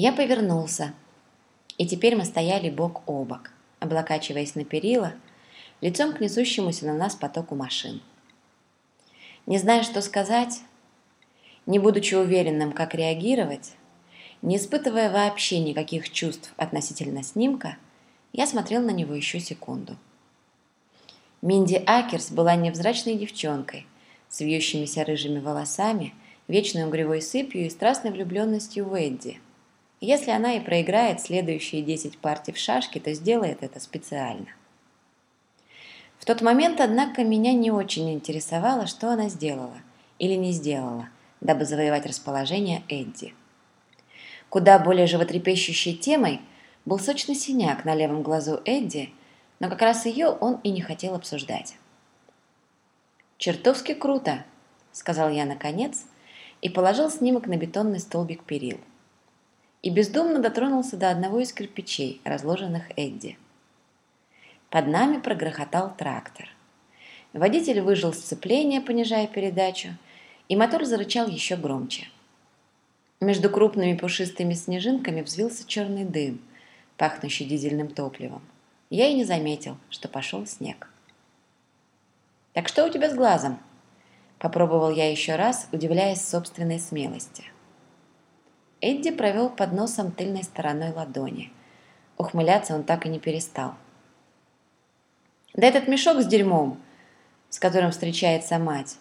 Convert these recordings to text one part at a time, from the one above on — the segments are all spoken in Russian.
Я повернулся, и теперь мы стояли бок о бок, облокачиваясь на перила, лицом к несущемуся на нас потоку машин. Не зная, что сказать, не будучи уверенным, как реагировать, не испытывая вообще никаких чувств относительно снимка, я смотрел на него еще секунду. Минди Акерс была невзрачной девчонкой с вьющимися рыжими волосами, вечной угревой сыпью и страстной влюбленностью в Эдди. Если она и проиграет следующие 10 партий в шашки, то сделает это специально. В тот момент, однако, меня не очень интересовало, что она сделала или не сделала, дабы завоевать расположение Эдди. Куда более животрепещущей темой был сочный синяк на левом глазу Эдди, но как раз ее он и не хотел обсуждать. «Чертовски круто!» – сказал я наконец и положил снимок на бетонный столбик перил. И бездумно дотронулся до одного из кирпичей, разложенных Эдди. Под нами прогрохотал трактор. Водитель выжил сцепление, понижая передачу, и мотор зарычал еще громче. Между крупными пушистыми снежинками взвился черный дым, пахнущий дизельным топливом. Я и не заметил, что пошел снег. «Так что у тебя с глазом?» Попробовал я еще раз, удивляясь собственной смелости. Эдди провел под носом тыльной стороной ладони. Ухмыляться он так и не перестал. «Да этот мешок с дерьмом, с которым встречается мать,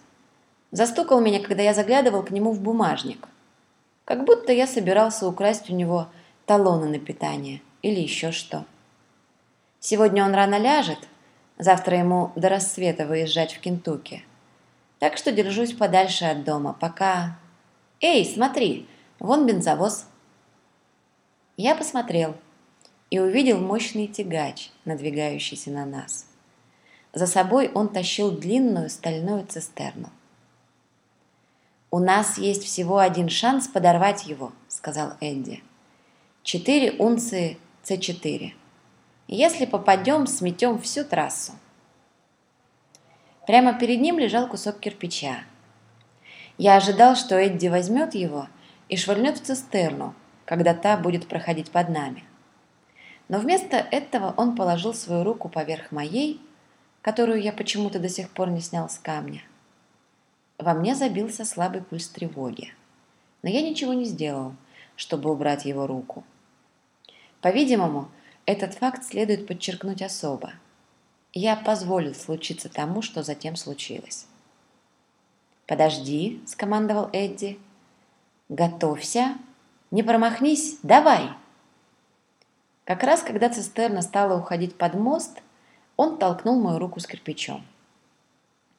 застукал меня, когда я заглядывал к нему в бумажник. Как будто я собирался украсть у него талоны на питание или еще что. Сегодня он рано ляжет, завтра ему до рассвета выезжать в Кентукки. Так что держусь подальше от дома, пока... Эй, смотри, вон бензовоз. Я посмотрел и увидел мощный тягач, надвигающийся на нас. За собой он тащил длинную стальную цистерну. «У нас есть всего один шанс подорвать его», — сказал Эдди. «Четыре унции С4. Если попадем, сметем всю трассу». Прямо перед ним лежал кусок кирпича. Я ожидал, что Эдди возьмет его и швырнет в цистерну, когда та будет проходить под нами. Но вместо этого он положил свою руку поверх моей, которую я почему-то до сих пор не снял с камня. Во мне забился слабый пульс тревоги. Но я ничего не сделал, чтобы убрать его руку. По-видимому, этот факт следует подчеркнуть особо. Я позволил случиться тому, что затем случилось. «Подожди», — скомандовал Эдди. «Готовься. Не промахнись. Давай!» Как раз когда цистерна стала уходить под мост, он толкнул мою руку с кирпичом.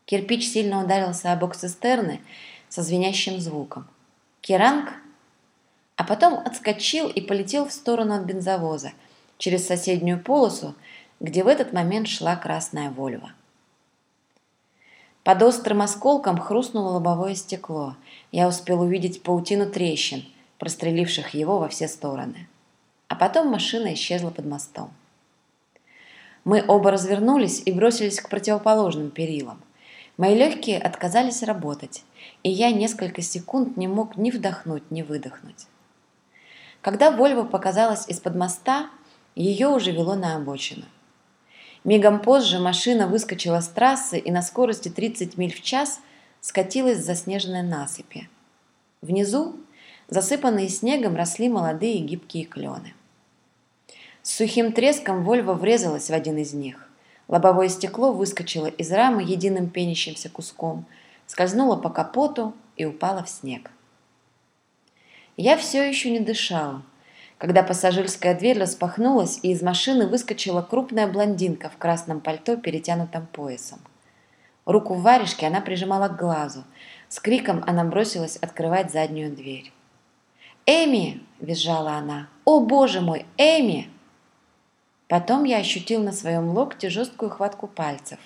Кирпич сильно ударился о бок цистерны со звенящим звуком. Керанг, а потом отскочил и полетел в сторону от бензовоза, через соседнюю полосу, где в этот момент шла красная Вольва. Под острым осколком хрустнуло лобовое стекло. Я успел увидеть паутину трещин, простреливших его во все стороны. А потом машина исчезла под мостом. Мы оба развернулись и бросились к противоположным перилам. Мои легкие отказались работать, и я несколько секунд не мог ни вдохнуть, ни выдохнуть. Когда Вольва показалась из-под моста, ее уже вело на обочину. Мигом позже машина выскочила с трассы и на скорости 30 миль в час скатилась с заснеженной насыпи. Внизу, засыпанные снегом, росли молодые гибкие клены. С сухим треском Вольва врезалась в один из них. Лобовое стекло выскочило из рамы единым пенящимся куском, скользнуло по капоту и упало в снег. Я все еще не дышал, когда пассажирская дверь распахнулась, и из машины выскочила крупная блондинка в красном пальто, перетянутом поясом. Руку в варежке она прижимала к глазу. С криком она бросилась открывать заднюю дверь. «Эми!» – визжала она. «О, боже мой, Эми!» Потом я ощутил на своем локте жесткую хватку пальцев.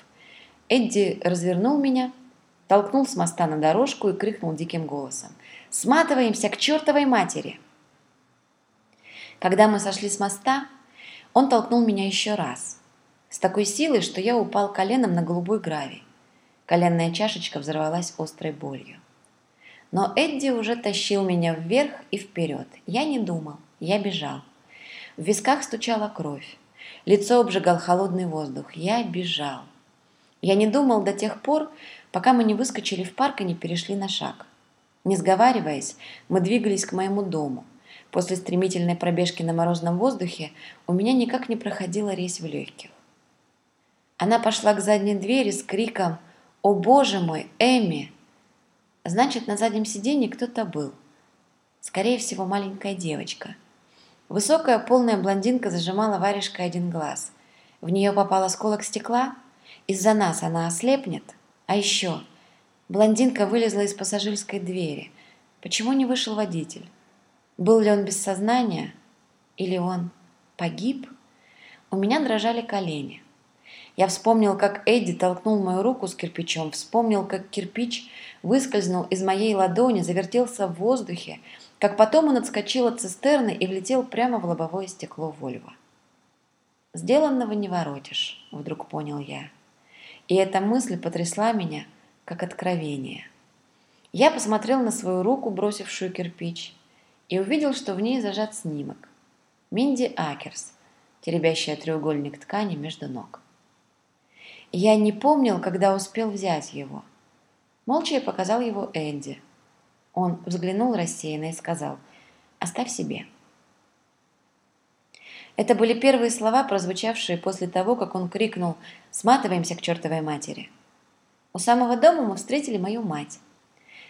Эдди развернул меня, толкнул с моста на дорожку и крикнул диким голосом. «Сматываемся к чертовой матери!» Когда мы сошли с моста, он толкнул меня еще раз. С такой силой, что я упал коленом на голубой гравий. Коленная чашечка взорвалась острой болью. Но Эдди уже тащил меня вверх и вперед. Я не думал, Я бежал. В висках стучала кровь. Лицо обжигал холодный воздух. Я бежал. Я не думал до тех пор, пока мы не выскочили в парк и не перешли на шаг. Не сговариваясь, мы двигались к моему дому. После стремительной пробежки на морозном воздухе у меня никак не проходила резь в легких. Она пошла к задней двери с криком «О боже мой, Эми!» Значит, на заднем сиденье кто-то был. Скорее всего, маленькая девочка. Высокая полная блондинка зажимала варежкой один глаз. В нее попал осколок стекла. Из-за нас она ослепнет. А еще блондинка вылезла из пассажирской двери. Почему не вышел водитель? Был ли он без сознания? Или он погиб? У меня дрожали колени. Я вспомнил, как Эдди толкнул мою руку с кирпичом, вспомнил, как кирпич выскользнул из моей ладони, завертелся в воздухе, как потом он отскочил от цистерны и влетел прямо в лобовое стекло Вольво. «Сделанного не воротишь», — вдруг понял я. И эта мысль потрясла меня, как откровение. Я посмотрел на свою руку, бросившую кирпич, и увидел, что в ней зажат снимок. Минди Акерс, теребящая треугольник ткани между ног. Я не помнил, когда успел взять его. Молча я показал его Энди. Он взглянул рассеянно и сказал «Оставь себе». Это были первые слова, прозвучавшие после того, как он крикнул «Сматываемся к чертовой матери». У самого дома мы встретили мою мать.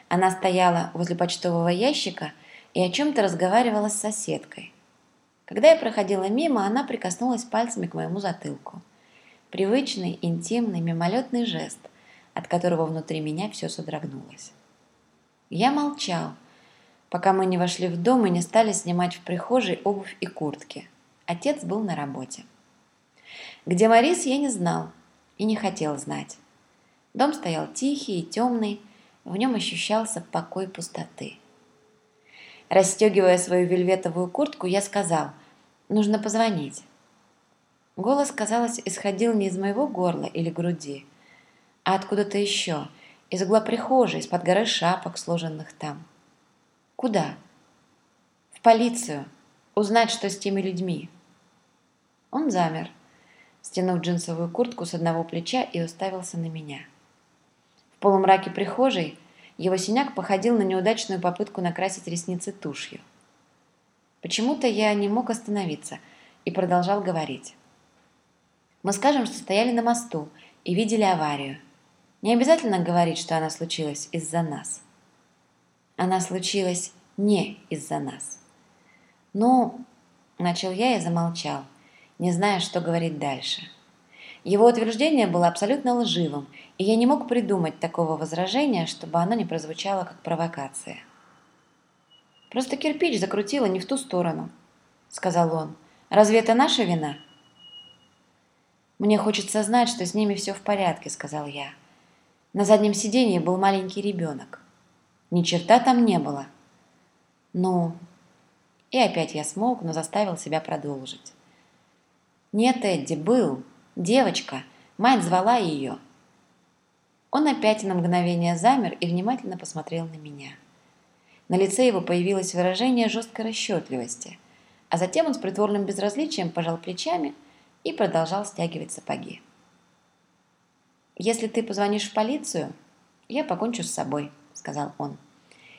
Она стояла возле почтового ящика и о чем-то разговаривала с соседкой. Когда я проходила мимо, она прикоснулась пальцами к моему затылку. Привычный, интимный, мимолетный жест, от которого внутри меня все содрогнулось. Я молчал, пока мы не вошли в дом и не стали снимать в прихожей обувь и куртки. Отец был на работе. Где Марис, я не знал и не хотел знать. Дом стоял тихий и темный, в нем ощущался покой пустоты. Расстегивая свою вельветовую куртку, я сказал, нужно позвонить. Голос, казалось, исходил не из моего горла или груди, а откуда-то еще, из угла прихожей, из-под горы шапок, сложенных там. Куда? В полицию. Узнать, что с теми людьми. Он замер, стянув джинсовую куртку с одного плеча и уставился на меня. В полумраке прихожей его синяк походил на неудачную попытку накрасить ресницы тушью. Почему-то я не мог остановиться и продолжал говорить. Мы скажем, что стояли на мосту и видели аварию. Не обязательно говорить, что она случилась из-за нас. Она случилась не из-за нас. Ну, начал я и замолчал, не зная, что говорить дальше. Его утверждение было абсолютно лживым, и я не мог придумать такого возражения, чтобы оно не прозвучало как провокация. «Просто кирпич закрутило не в ту сторону», — сказал он. «Разве это наша вина?» «Мне хочется знать, что с ними все в порядке», — сказал я. На заднем сиденье был маленький ребенок. Ни черта там не было. Ну... И опять я смолк, но заставил себя продолжить. «Нет, Эдди, был. Девочка. Мать звала ее». Он опять на мгновение замер и внимательно посмотрел на меня. На лице его появилось выражение жесткой расчетливости, а затем он с притворным безразличием пожал плечами и продолжал стягивать сапоги. «Если ты позвонишь в полицию, я покончу с собой», — сказал он.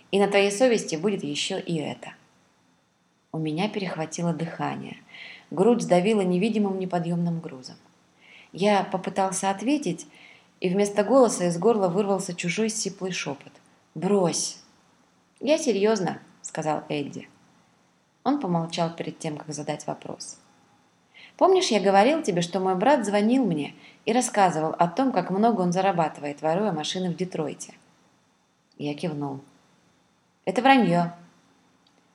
«И на твоей совести будет еще и это». У меня перехватило дыхание. Грудь сдавила невидимым неподъемным грузом. Я попытался ответить, и вместо голоса из горла вырвался чужой сиплый шепот. «Брось!» «Я серьезно», — сказал Эдди. Он помолчал перед тем, как задать вопрос. Помнишь, я говорил тебе, что мой брат звонил мне и рассказывал о том, как много он зарабатывает, воруя машины в Детройте? Я кивнул. Это вранье.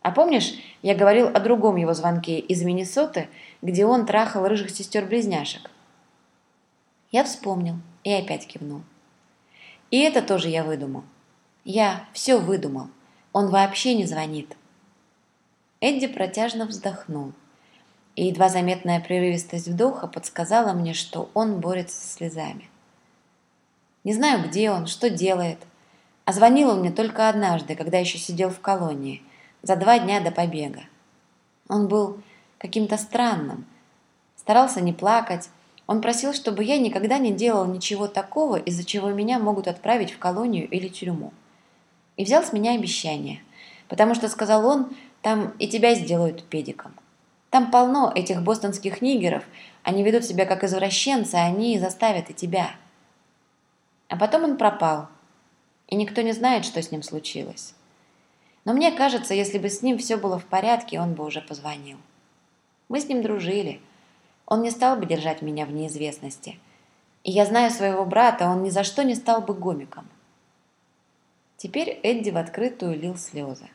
А помнишь, я говорил о другом его звонке из Миннесоты, где он трахал рыжих сестер-близняшек? Я вспомнил и опять кивнул. И это тоже я выдумал. Я все выдумал. Он вообще не звонит. Эдди протяжно вздохнул и едва заметная прерывистость вдоха подсказала мне, что он борется со слезами. Не знаю, где он, что делает, а звонил он мне только однажды, когда еще сидел в колонии, за два дня до побега. Он был каким-то странным, старался не плакать. Он просил, чтобы я никогда не делал ничего такого, из-за чего меня могут отправить в колонию или тюрьму. И взял с меня обещание, потому что, сказал он, там и тебя сделают педиком. Там полно этих бостонских нигеров, они ведут себя как извращенцы, они заставят и тебя. А потом он пропал, и никто не знает, что с ним случилось. Но мне кажется, если бы с ним все было в порядке, он бы уже позвонил. Мы с ним дружили. Он не стал бы держать меня в неизвестности. И я знаю своего брата, он ни за что не стал бы гомиком. Теперь Эдди в открытую лил слезы.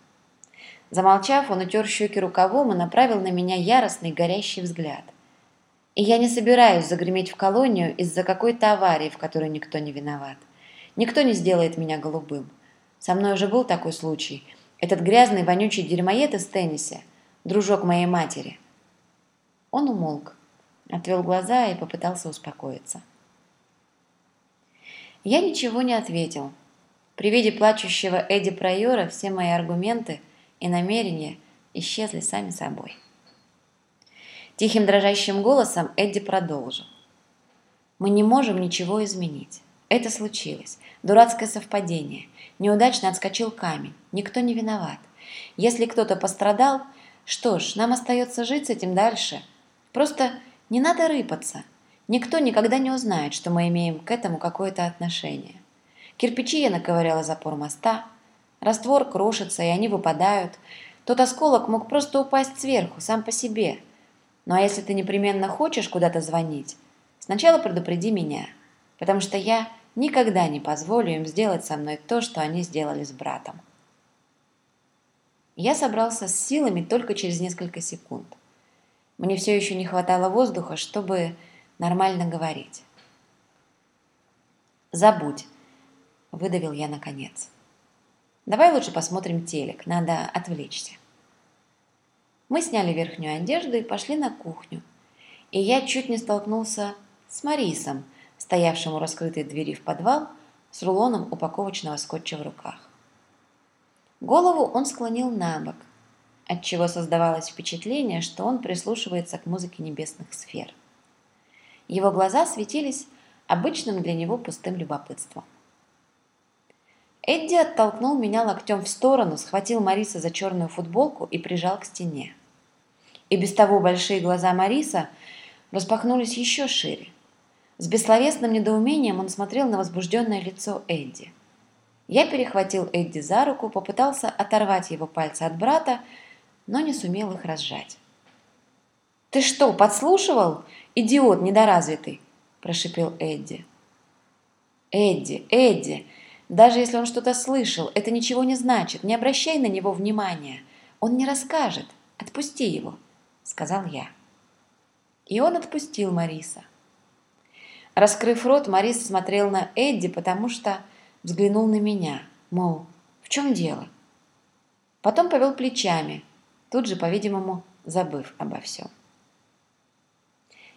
Замолчав, он утер щеки рукавом и направил на меня яростный горящий взгляд. И я не собираюсь загреметь в колонию из-за какой-то аварии, в которой никто не виноват. Никто не сделает меня голубым. Со мной уже был такой случай. Этот грязный, вонючий дерьмоед из тенниса, дружок моей матери. Он умолк, отвел глаза и попытался успокоиться. Я ничего не ответил. При виде плачущего Эдди Прайора все мои аргументы – и намерения исчезли сами собой. Тихим дрожащим голосом Эдди продолжил. «Мы не можем ничего изменить. Это случилось. Дурацкое совпадение. Неудачно отскочил камень. Никто не виноват. Если кто-то пострадал, что ж, нам остается жить с этим дальше. Просто не надо рыпаться. Никто никогда не узнает, что мы имеем к этому какое-то отношение. Кирпичи я наковыряла запор моста, Раствор крошится, и они выпадают. Тот осколок мог просто упасть сверху, сам по себе. Ну а если ты непременно хочешь куда-то звонить, сначала предупреди меня, потому что я никогда не позволю им сделать со мной то, что они сделали с братом. Я собрался с силами только через несколько секунд. Мне все еще не хватало воздуха, чтобы нормально говорить. «Забудь», — выдавил я наконец. Давай лучше посмотрим телек, надо отвлечься. Мы сняли верхнюю одежду и пошли на кухню. И я чуть не столкнулся с Марисом, стоявшим у раскрытой двери в подвал с рулоном упаковочного скотча в руках. Голову он склонил на бок, отчего создавалось впечатление, что он прислушивается к музыке небесных сфер. Его глаза светились обычным для него пустым любопытством. Эдди оттолкнул меня локтем в сторону, схватил Мариса за черную футболку и прижал к стене. И без того большие глаза Мариса распахнулись еще шире. С бессловесным недоумением он смотрел на возбужденное лицо Эдди. Я перехватил Эдди за руку, попытался оторвать его пальцы от брата, но не сумел их разжать. «Ты что, подслушивал? Идиот недоразвитый!» – прошипел Эдди. «Эдди, Эдди!» Даже если он что-то слышал, это ничего не значит. Не обращай на него внимания. Он не расскажет. Отпусти его, сказал я. И он отпустил Мариса. Раскрыв рот, Марис смотрел на Эдди, потому что взглянул на меня, мол, в чем дело? Потом повел плечами, тут же, по-видимому, забыв обо всем.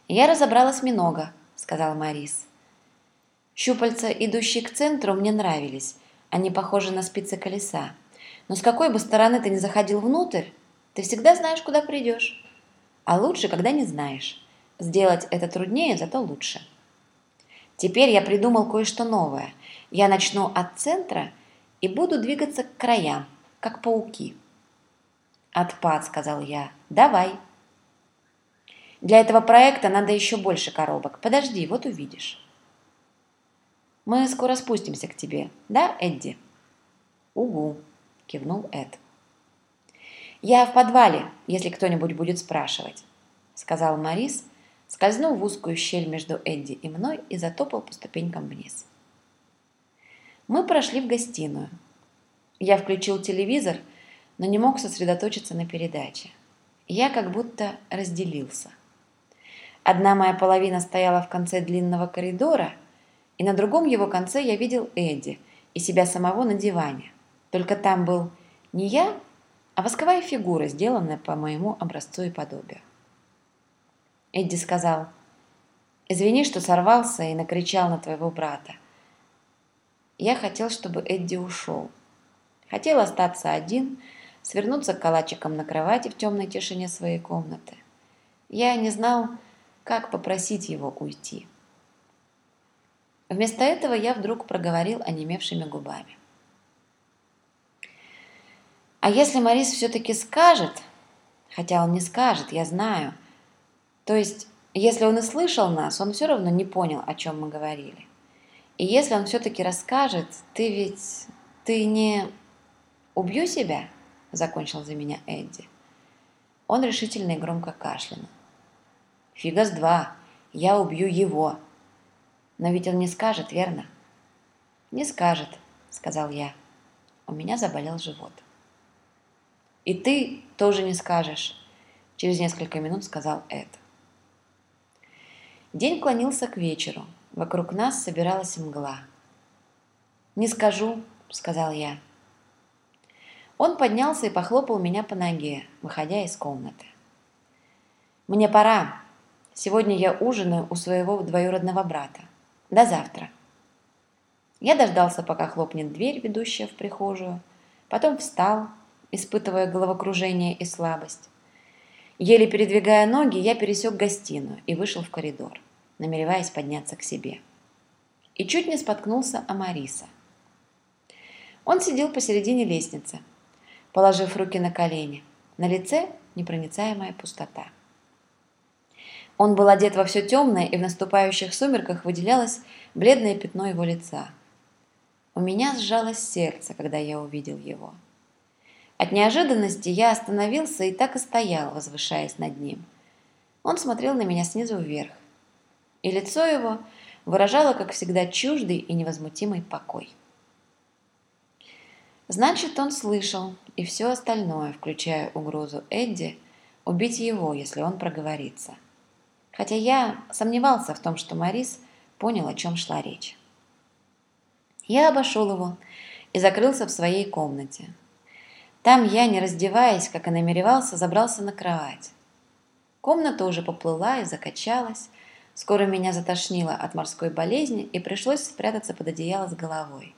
«Я разобралась много», — сказал Марис. Щупальца, идущие к центру, мне нравились. Они похожи на спицы колеса. Но с какой бы стороны ты ни заходил внутрь, ты всегда знаешь, куда придешь. А лучше, когда не знаешь. Сделать это труднее, зато лучше. Теперь я придумал кое-что новое. Я начну от центра и буду двигаться к краям, как пауки. «Отпад», — сказал я. «Давай». Для этого проекта надо еще больше коробок. Подожди, вот увидишь. Мы скоро спустимся к тебе, да, Эдди?» «Угу», – кивнул Эд. «Я в подвале, если кто-нибудь будет спрашивать», – сказал Марис, скользнул в узкую щель между Эдди и мной и затопал по ступенькам вниз. Мы прошли в гостиную. Я включил телевизор, но не мог сосредоточиться на передаче. Я как будто разделился. Одна моя половина стояла в конце длинного коридора – и на другом его конце я видел Эдди и себя самого на диване. Только там был не я, а восковая фигура, сделанная по моему образцу и подобию. Эдди сказал, «Извини, что сорвался и накричал на твоего брата. Я хотел, чтобы Эдди ушел. Хотел остаться один, свернуться калачиком на кровати в темной тишине своей комнаты. Я не знал, как попросить его уйти. Вместо этого я вдруг проговорил онемевшими губами. А если Марис все-таки скажет, хотя он не скажет, я знаю, то есть, если он и слышал нас, он все равно не понял, о чем мы говорили. И если он все-таки расскажет, ты ведь, ты не убью себя, закончил за меня Эдди. Он решительно и громко кашлянул. Фига с два, я убью его. Но ведь он не скажет, верно? Не скажет, сказал я. У меня заболел живот. И ты тоже не скажешь, через несколько минут сказал Эд. День клонился к вечеру. Вокруг нас собиралась мгла. «Не скажу», — сказал я. Он поднялся и похлопал меня по ноге, выходя из комнаты. «Мне пора. Сегодня я ужинаю у своего двоюродного брата. До завтра». Я дождался, пока хлопнет дверь, ведущая в прихожую, потом встал, испытывая головокружение и слабость. Еле передвигая ноги, я пересек гостиную и вышел в коридор, намереваясь подняться к себе. И чуть не споткнулся о Мариса. Он сидел посередине лестницы, положив руки на колени. На лице непроницаемая пустота. Он был одет во все темное, и в наступающих сумерках выделялось бледное пятно его лица. У меня сжалось сердце, когда я увидел его. От неожиданности я остановился и так и стоял, возвышаясь над ним. Он смотрел на меня снизу вверх, и лицо его выражало, как всегда, чуждый и невозмутимый покой. Значит, он слышал и все остальное, включая угрозу Эдди, убить его, если он проговорится. Хотя я сомневался в том, что Морис понял, о чем шла речь. Я обошел его и закрылся в своей комнате, там я, не раздеваясь, как и намеревался, забрался на кровать. Комната уже поплыла и закачалась. Скоро меня затошнило от морской болезни и пришлось спрятаться под одеяло с головой,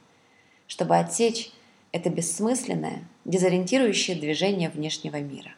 чтобы отсечь это бессмысленное, дезориентирующее движение внешнего мира.